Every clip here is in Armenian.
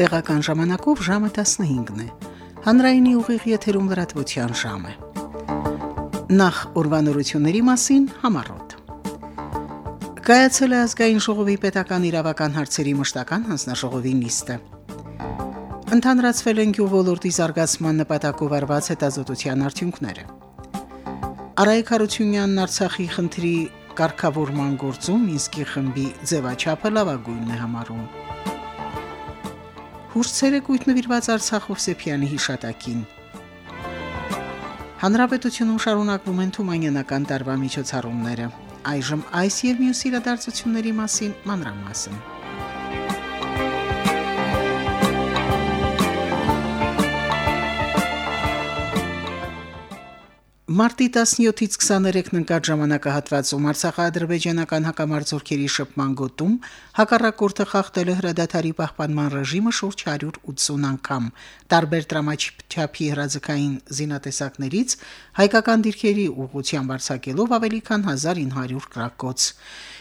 Տեղական ժամանակով ժամը 15-ն է։ Հանրայինի ուղիղ եթերում լրատվության ժամ է։ Նախ ուրվանորությունների մասին համառոտ։ Կայացել է ազգային ժողովի պետական իրավական հարցերի մշտական հանձնաժողովի նիստը։ Ընդհանրացվել են գյուղոլորտի զարգացման նպատակով արված հետազոտության արդյունքները։ Արայք Հարությունյանն Արցախի խնդրի կարգավորման գործում Մինսկի խմբի ձևաչափը լավագույնն է համարում։ Հուրսերը կույտնվիրված Արցախով Սեփյանի հիշատակին։ Հանրապետությունում շարունակվում են թումանյանական տարվա միջոցառումները։ Այժմ այս եւ մյուս իրադարձությունների մասին մանրամասն։ Մարտի 17-ից 23-ն ընկած ժամանակահատվածում Արցախա-ադրբեջանական հակամարտությունների շփման գոտում հակառակորդը խախտել է հրադադարի պահպանման ռեժիմը շուրջ 180 անգամ։ Տարբեր դրամաչափի հրաձգային զինատեսակներից հայկական դիրքերի ուղղությամբ արձակելով ավելի քան 1900 գրակոց։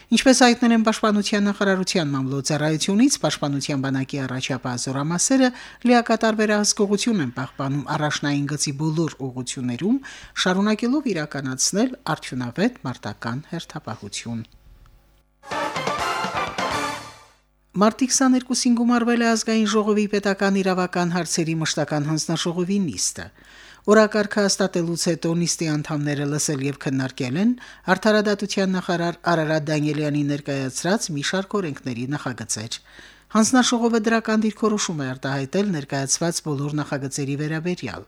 Ինչպես հայտնել են Պաշտպանության նախարարության մամլոյցարայությունից, Պաշտպանության բանակի առաջապահ զորամասերը լիակատար վերահսկողություն են պահպանում առաջնային գծի բոլոր ուղություններում, շարունակելով իրականացնել արդյունավետ մարտական հերթապահություն։ Մարտի 22-ին գումարվել է ազգային ժողովի պետական իրավական հարցերի մշտական հանձնաժողովի նիստը։ Օրակարգը հաստատելուց հետո նիստի անդամները լսել եւ քննարկել են Արդարադատության նախարար Արարատ Դանիելյանի ներկայացրած մի շարք օրենքների նախագծեր։ Հանձնաշողովը դրական դիրքորոշում է արտահայտել ներկայացված բոլոր նախագծերի վերաբերյալ։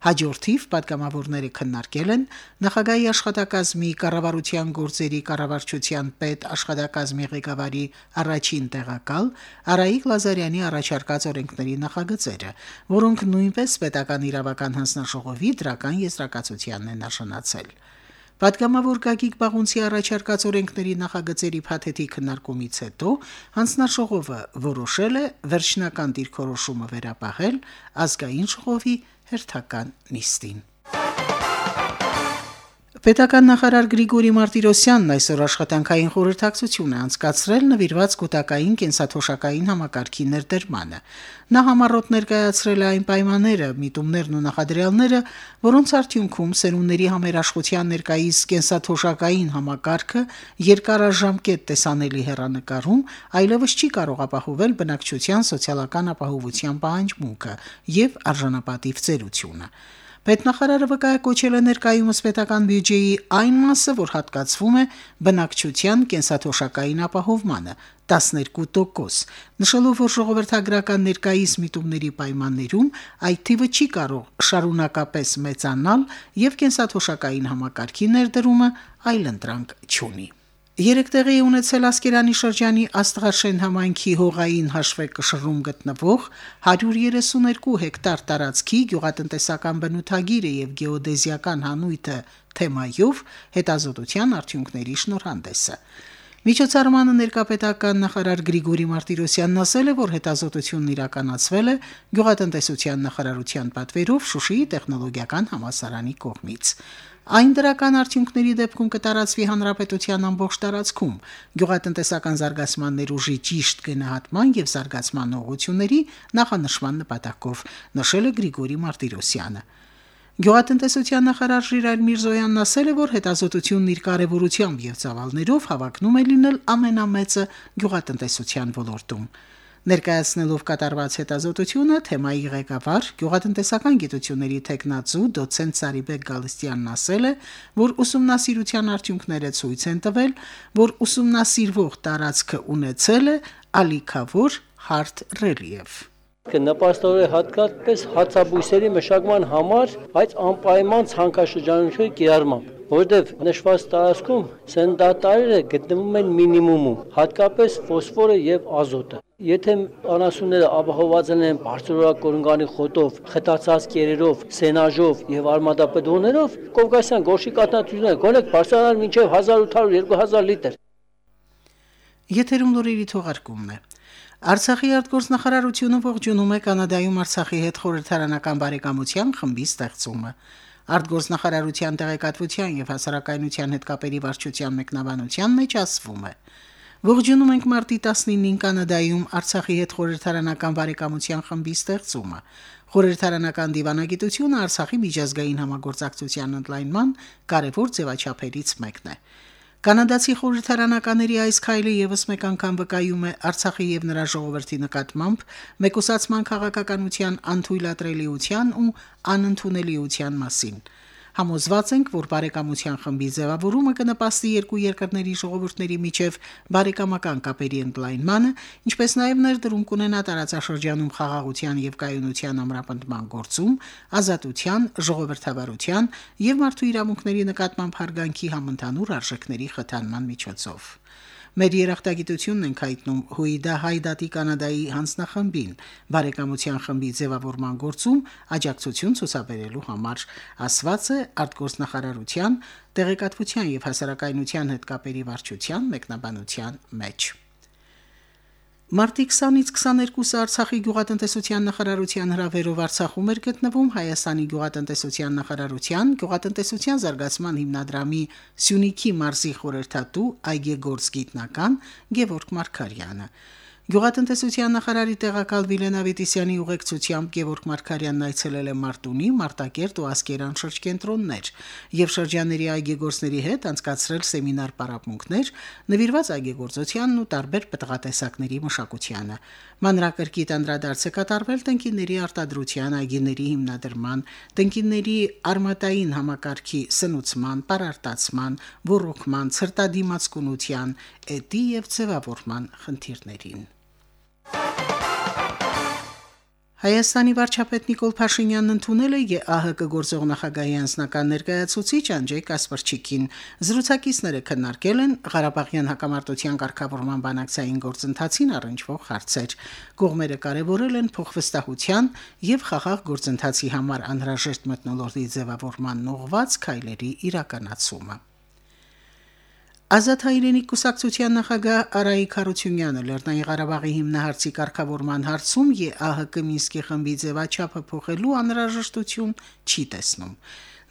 Հաջորդիվ պատգամավորները քննարկել են նախագահի աշխատակազմի կառավարության գործերի կառավարչության պետ աշխատակազմի ղեկավարի առաջին տեղակալ Արայիկ Լազարյանի առաջարկած օրենքների նախագծերը, որոնք նույնպես պետական իրավական հանձնաժողովի դրական եզրակացությանն են նշանակել։ Պատգամավոր Գագիկ Բաղունցի առաջարկած օրենքների նախագծերի փաթեթի քննարկումից հետո հանձնաժողովը որոշել է վերջնական դիրքորոշումը վերապահել ազգային ժողովի հերթական նիստին։ Պետական նախարար Գրիգորի Մարտիրոսյանն այսօր աշխատանքային խորհրդակցություն է անցկացրել նվիրված կൂട്ടակային կենսաթոշակային համակարգի ներդրմանը։ Նա համառոտ ներկայացրել է այն պայմանները, միտումներն ու նախադրյալները, որոնց արդյունքում սերունդների համերաշխության ներկայիս կենսաթոշակային համակարգը երկարաժամկետ տեսանելի հերանեկարում այլևս չի կարող ապահովել բնակչության սոցիալական ապահովության պահանջմունքը եւ արժանապատիվ ծերությունը։ Պետնախարարը վկայակոչել է ներկայումս պետական բյուջեի այն մասը, որ հատկացվում է բնակչության կենսաթոշակային ապահովմանը 12%, նշելով, որ ժողովրդագրական ներկայիս միտումների պայմաններում այդ թիվը չի կարող շարունակապես մեծանալ եւ կենսաթոշակային համակարգի ներդրումը այլընտրանք չունի։ Երեք տեղի ունեցել Ասկերանի շրջանի Աստղաշեն համայնքի հողային հաշվեկշռում գտնվող 132 հեկտար տարածքի գյուղատնտեսական բնութագիրը եւ գեոդեզիական հանույթը թեմայով հետազոտության արդյունքների շնորհանդեսը։ Միջոցառմանը ներկապետական նախարար Գրիգորի Մարտիրոսյանն ասել է, որ հետազոտությունն իրականացվել է գյուղատնտեսության նախարարության պատվերով Շուշիի տեխնոլոգիական համալսարանի կողմից։ Այն դրական արդյունքների դեպքում կտարածվի հանրապետության ամբողջ տարածքում գյուղատնտեսական զարգացման ներուժի ճիշտ գնահատման եւ զարգացման ուղղությունների նախանշման նպատակով, նշել է Գրիգորի Մարտիրոսյանը։ Գյուղատնտեսության նախարար Ժիրայր Միրզոյանն ասել է, որ հետազոտությունն իր կարևորությամբ եւ ծավալներով հավակնում է լինել ամենամեծը գյուղատնտեսության ոլորտում։ Ներկայացնելով կատարված հետազոտությունը թեմայի ղեկավար գյուղատնտեսական գիտությունների տեխնացու դոցենտ Սարիբեկ Գալստյանն ասել է, որ ուսումնասիրության արդյունքները ցույց են տվել, որ ուսումնասիրվող տարածքը ունեցել է ալիքավոր հարթ ռելիեֆ կնպաստավոր է հատկապես հացաբույսերի մշակման համար, բայց անպայման ցանկաշրջանությունների կիրառմամբ որովհետև նշված տարածքում սնդատարերը գտնվում են մինիմումում, հատկապես ֆոսֆորը եւ ազոտը։ Եթե անասունները ապահովված են բարձրորակ խոտով, խտացած կերերով, սենաժով եւ արմատապետոններով, Կովկասյան գորշի կատնատությունները գոնե բարձրանալ մինչեւ 1800-2000 լիտր։ Եթերում լուրերի թողարկումն է։ Արցախի արտգործնախարարությունը ողջունում է Կանադայում Արցախի հետ խորհրդարանական բարեկամության խմբի ստեղծումը։ Արտգործնախարարության տեղեկատվության եւ հասարակայնության հետ կապերի վարչության մեկնաբանության մեջ ասվում է. Ողջունում ենք մարտի 19-ին Կանադայում Արցախի հետ խորհրդարանական բարեկամության խմբի ստեղծումը։ Խորհրդարանական դիվանագիտությունը Արցախի միջազգային համագործակցության ընդլայնման կարևոր ձևաչափերից մեկն է։ Կանադացի խորհրդարանականների այս քայլը եւս մեկ անգամ վկայում է Արցախի եւ նրա ժողովրդի նկատմամբ մեկուսացման քաղաքականության անթույլատրելիության ու անընդունելիության մասին։ Համոզված ենք, որ բարեկամության խմբի ձևավորումը կնպաստի երկու երկրների ժողովուրդների միջև բարեկամական կապերի ընդլայնմանը, ինչպես նաև ներդրում կունենա տարածաշրջանում խաղաղության եւ կայունության ամրապնդման գործում, ազատության, ժողովրդավարության եւ մարդու իրավունքների նկատմամբ հարգանքի համընդհանուր արժեքների խթանման միջոցով։ Մեր երախտագիտությունն ենք հայտնում Հույդա Հայդատի Կանադայի հանձնախմբին բարեկամության խմբի ձևավորման գործում աջակցություն ցուցաբերելու համար, ասված է արտգործնախարարության տեղեկատվության եւ հասարակայնության հետ կապերի վարչության մեկնաբանության մեջ։ Մարտի 20-ից 22-ը Արցախի գյուղատնտեսության նախարարության հրավերով Արցախում էր գտնվում Հայաստանի գյուղատնտեսության նախարարության գյուղատնտեսության զարգացման հիմնադրամի Սյունիքի մարզի խորհրդատու այգեգործ գիտնական Գևորգ Մարկարյանը։ Գյուղատնտեսության նախարարի տեղակալ Վիլեն Ավետիսյանի ուղեկցությամբ Գևորգ Մարկարյանն այցելել է Մարտունի, Մարտակերտ ու Ասկերան շրջկենտրոններ եւ շրջանների այգեգործների հետ անցկացրել սեմինար պարապմունքներ նվիրված այգեգործությանն ու տարբեր պտղատեսակների մշակությանը։ Մանրակրկիտ անդրադարձ է կատարվել տնկիների արտադրության այգիների հիմնադրման, տնկիների արմատային համակարգի սնուցման, պարարտացման, ռոռոկման, ցրտադիմացկունության, էտի եւ ձևավորման խնդիրներին։ Հայաստանի վարչապետ Նիկոլ Փաշինյանն ընդունել է ԵԱՀԿ գործող նախագահի անձնական ներկայացուցիչ Անջեյ Կասպարչիկին։ Զրուցակիցները քննարկել են Ղարաբաղյան հակամարտության ղեկավարման բանակցային գործընթացին առնչվող հարցեր։ Կողմերը կարևորել են փոխվստահության եւ խաղաղ գործընթացի համար անհրաժեշտ մտնոլորտի ձևավորման ուղղված քայլերի իրականացումը։ Ազատ հայրենի կուսակցության նախագահ Արայիկ Խարությունյանը Լեռնային Ղարաբաղի հիմնահարցի կարգավորման հարցում ԵԱՀԿ Մինսկի խմբի ձևաչափը փոխելու անհրաժեշտություն չի տեսնում։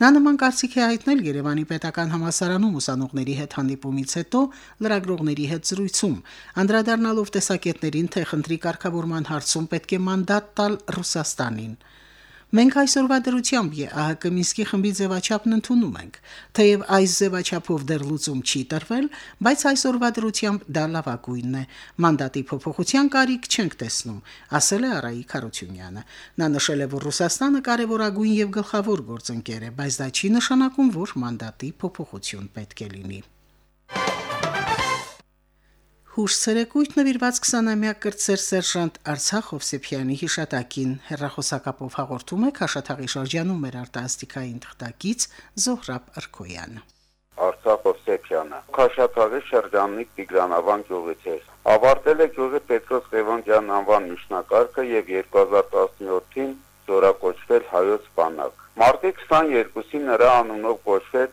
Նա նման կարծիք է հայտնել Երևանի Պետական Համասարանում ուսանողների հետ հանդիպումից հետո լրագրողների հետ զրույցում, անդրադառնալով տեսակետներին, թե խնդրի կարգավորման հարցում պետք է մանդատ տալ Ռուսաստանին։ Մենք այսօրվա դրությամբ ԵԱՀԿ Մինսկի խմբի ձևաչափն ընդունում ենք, թեև այս ձևաչափով դեռ լուծում չի տրվել, բայց այսօրվա դրությամբ դա լավագույնն է։ Մանդատի փոփոխության կարիք չենք տեսնում, ասել է Արայիկ Խարությունյանը։ Նա նշել է, որ Ռուսաստանը կարևորագույն եւ գլխավոր գործընկեր է, բայց դա չի նշանակում, որ մանդատի փոփոխություն պետք է լինի։ Հուշ ցերեկույթ նվիրված 20-ամյակ կրտսեր սերժանտ Արցախ Հովսեփյանի հիշատակին հերրախոսակապով հաղորդում է Խաշաթաղի շրջանում մեր արտասթիկային թղթակից Զոհրաբ Արքոյանը։ Արցախ Հովսեփյանը Խաշաթաղի շրջանի Տիգրանավան գյուղից է։ Ավարտել է գյուղի Պետրոս Ղևոնդյան անվան միջնակարգը եւ 2017-ին զորակոչվել հայոց բանակ։ Մարտի 22-ին նրա անունով կոչվեց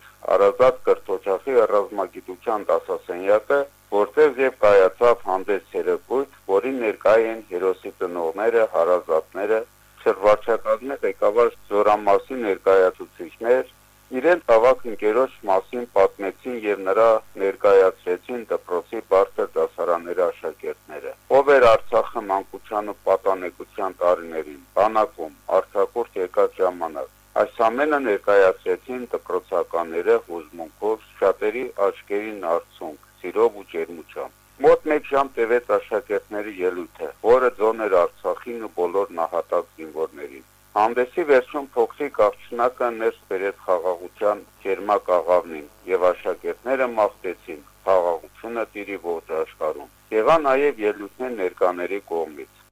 պատանեկության տարիներին, բանակում, Արցախուրդ եկած ժամանակ։ Այս ամենը ներկայացրեցին դպրոցականները հուզմունքով, շատերի աչքերին արցունք սիրով ու ջերմությամբ։ Մոտ 1 ժամ տևեց աշակերտների ելույթը, որը ձոն էր Արցախին ու բոլոր նահատակ զինվորներին։ Հանդեսի վերջում փոքրիկ աղջնակը ներս բերեց խաղաղության ջերմակ աղավնին եւ աշակերտները մաղթեցին խաղաղությունը տիրի ողջ աշխարհում։ Եղա նաեւ ելույթներ ներկաների կողմից։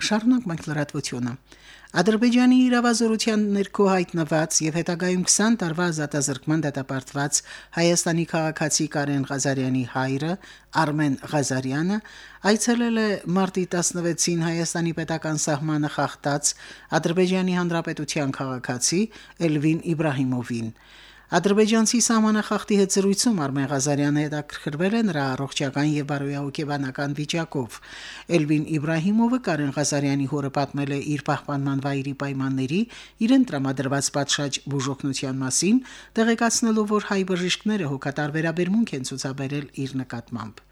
Շարունակ մենք լրատվությունը։ Ադրբեջանի իրավազորության ներքո հայտնված եւ հետագայում 20 տարվա ազատազրկման դատապարտված Հայաստանի քաղաքացի Կարեն Ղազարյանի հայրը Արմեն Ղազարյանը այցելել է մարտի 16-ին Հայաստանի պետական սահմանը խախտած Ադրբեջանի հանրապետության քաղաքացի Էլվին Իբրահիմովին։ Ադրբեջանցի սահմանախախտի հետ զրույցում Արմեն Ղազարյանը հետաքրքրվել է նրա առողջական եւ բարոյահոգեբանական վիճակով։ Էլվին Իբրահիմովը Կարեն Ղազարյանի հորը պատմել է իր պահպանման վայրի պայմանների, իրեն տրամադրված պատշաճ բուժօգնության մասին, տեղեկացնելով, որ հայ բժիշկները հոգատար վերաբերմունք են ցուցաբերել իր նկատմամբ։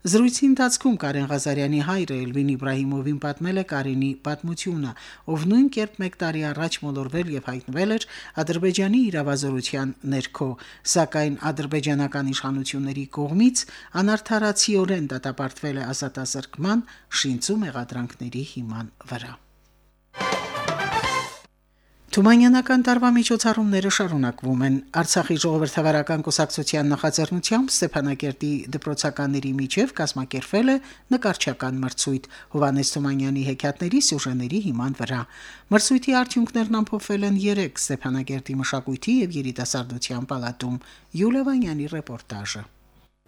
Զրույցի ընթացքում Կարեն Ղազարյանի հայրը Էլվին Իբրահիմովին պատմել է Կարինի պատմությունը, ով նույն կերպ 1 տարի առաջ մոլորվել եւ հայտնվել էր Ադրբեջանի իրավազորության ներքո, սակայն ադրբեջանական իշխանությունների կողմից անարթարացիորեն դատապարտվել է ազատազրկման շինծու մեղադրանքների հիման վրա։ Թումանյանական տարվա միջոցառումները շարունակվում են։ Արցախի ժողովրդավարական կուսակցության նախաձեռնությամբ Ստեփանակերտի դպրոցականների միջև կազմակերպվել է նկարչական մրցույթ Հովանես Թումանյանի հեքիաթների սյուժեների հիման վրա։ Մրցույթի արդյունքներն ամփոփվել են 3 Ստեփանակերտի մշակույթի եւ երիտասարդության պալատում։ Յուլիա Վանյանի ռեպորտաժը։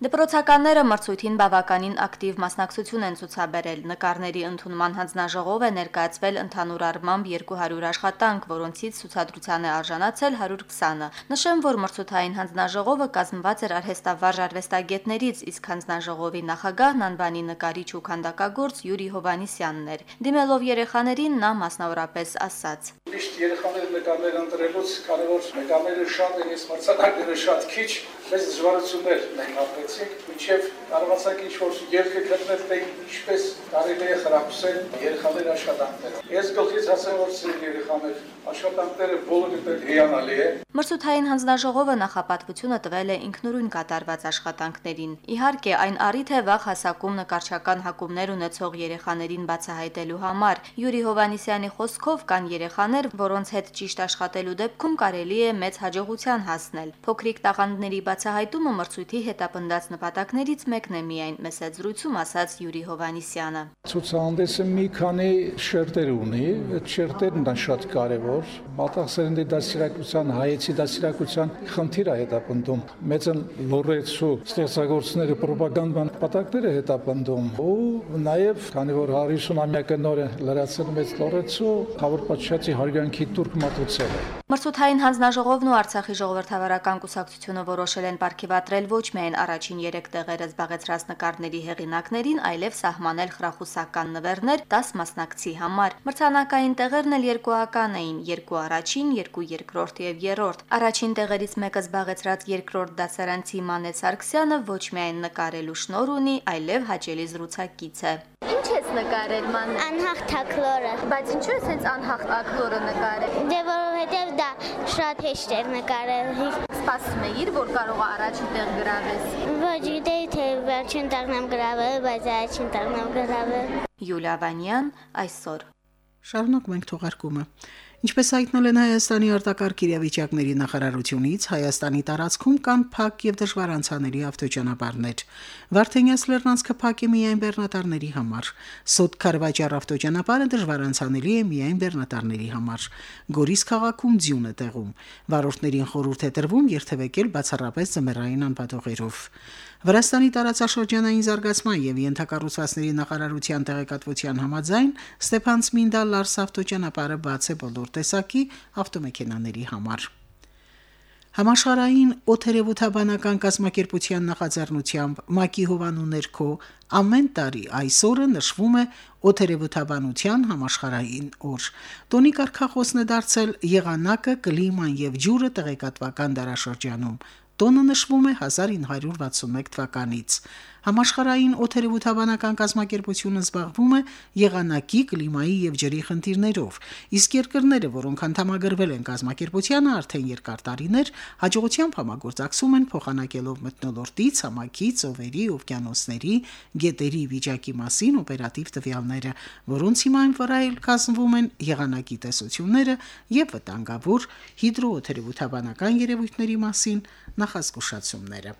Դպրոցականները մրցույթին բավականին ակտիվ մասնակցություն են ցուցաբերել։ Նկարների ընդունման հանձնաժողով է ներկայացվել ընդհանուր առմամբ 200 աշխատանք, որոնցից ցուցադրության է արժանացել 120-ը։ Նշեմ, որ մրցութային հանձնաժողովը կազմված էր արհեստավարժ արվեստագետներից, իսկ հանձնաժողովի նախագահն անվանի նկարիչ ու քանդակագործ Յուրի Հովանիսյանն էր։ Դիմելով երեխաներին նա մասնավորապես ասաց. Միշտ երեխաները նկարներ ընտրելուց կարևոր նկարները շատ են, ես մրցանակները շատ քիչ, մեծ դժվարություններ մենք ապրեցինք, մինչև կարողացանք ինչ-որ երկը գտնել, թե ինչպես կարելի է խրախուսել երեխաների աշխատանքները։ Ես գլխից հասեմ, որ սիրելի երեխաներ, աշխատանքները բոլորը հիանալի է։ Մրցութային հանձնաժողովը նախապատվությունը տվել է ինքնուրույն կատարված աշխատանքներին։ Իհարկե, այն առիթ է վաղ հասակում նկարչական հակումներ ունեցող երեխաներին բացահայտելու համար։ Յուրի Հովանիսյանի խոսքով կան երեխաներ, որոնց հետ ճիշտ աշխատելու դեպքում կարելի է մեծ հաջողության հասնել։ Փոքրիկ տաղանդների բացահայտումը մրցույթի հետապնդած նպատակներից մեկն է միայն մեծ զրույցում ասաց Յուրի Հովանիսյանը։ Ցուցահանդեսը մի քանի շերտեր ունի, այդ շերտերն են շատ կարևոր։ Մատաղսերնդի դասիրակության, հայեցի դասիրակության խնդիրը հետապնդում։ Մեծն լորեցու ստեղծագործները ռոպագանդան պատակները հետապնդում ու նաև քանի որ 50-ամյակը նոր է լրացել մեծ լորեցու, Խավոր պատշաճի հարգանքի турք մատուցել է։ Մրցութային հանձնաժողովն ու Արցախի ժողովրդավարական կուսակցությունը որոշել են ապարգևատրել ոչ միայն առաջին 3 տեղերը զբաղ զբաղեցրած նկարների հեղինակներին, այլև սահմանել խրախուսական նվերներ 10 մասնակցի համար։ Մրցանակային տեղերն էլ երկուական էին՝ երկու առաջին, երկու երկրորդ եւ երրորդ։ Առաջին տեղերից մեկը զբաղեցրած երկրորդ դասարանցի Մանե Սարգսյանը ոչ միայն նկարելու շնոր ունի, այլև հաճելի զրուցակից է։ Ինչ ես նկարել ման։ Անհաղթ ակլորը։ Բայց ինչու ես հենց անհաղթ ակտորը նկարել։ Դե որովհետև դա շատ հեշտ էր նկարել։ Սպասում էիր, որ կարող առաջին տեղ գրավես։ Ոչ, գիտեի թե վերջին տեղն եմ գրավել, բայց առաջին տեղն եմ գրավել։ Յուլիա Վանյան այսօր։ Շարունակում ենք թողարկումը։ Ինչպես հայտնել են Հայաստանի արտակարգ իրավիճակների նախարարությունից, Հայաստանի տարածքում կան փակ եւ դժվարանցանելի ավտոճանապարհներ։ Վարդենյաց Լեռնանցքը փակ է միայն բեռնատարների համար։ Սոտ Կարվաճար ավտոճանապարհը դժվարանցանելի է միայն բեռնատարների համար։ Գորիս քաղաքում ձյուն է տեղում։ Վարորդներին խորհուրդ է տրվում երթևեկել բացառապես զմերային անպատողերով։ Վրաստանի տարածաշրջանային զարգացման եւ ենթակառուցվածքների նախարարության տեղեկատվության համաձայն Ստեփանցմինդա Լարս ավտոճանապարհը բաց է բոլոր տեսակի ավտոմեքենաների համար։ Համաշխարհային օթերևութաբանական կազմակերպության նախաձեռնությամբ ՄԱԿ-ի հովանու ներքո ամեն տարի այսօրը նշվում է օթերևութաբանության համաշխարհային օր։ Տոնի Կարքախոսն է դարձել եղանակը, կլիման եւ ջուրը տեղեկատվական դարաշրջանում։ Տոնը նշվում է 1961 թվականից։ Համաշխարհային օթերևութաբանական կազմակերպությունը զբաղվում է եղանակի, կլիմայի եւ ջրի խնդիրներով, իսկ երկրները, որոնք անդամագրվել են կազմակերպությանը արդեն երկար տարիներ, հաջողությամբ համագործակցում են փոխանակելով մթնոլորտի, ցամաքի, ծովերի, օվկիանոսների, գետերի վիճակի մասին օպերատիվ տվյալները, որոնց հիման վրա էլ կազմվում են եղանակի տեսությունները եւ վտանգավոր հիդրոօթերևութաբանական երևույթների մասին նախազգուշացումները։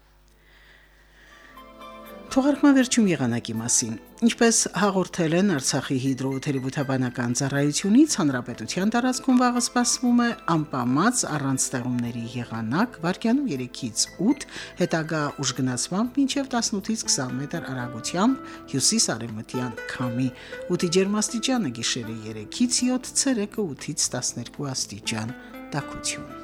Թողարկման վերջում եղանակի մասին։ Ինչպես հաղորդել են Արցախի հիդրոթերապևտաբանական ծառայությունից, հանրապետության տարածքում վաղը սպասվում է անպամած առանց ստեղումների եղանակ, վարկյանում 3-ից 8, հետագա ուժգնացմամբ մինչև 18-ից 20 մետր արագությամբ հյուսիս-արևմտյան քամի։ Ուտի ջերմաստիճանը գիշերը 3-ից 7, ցերեկը 8-ից 12 աստիճան։ Տակություն։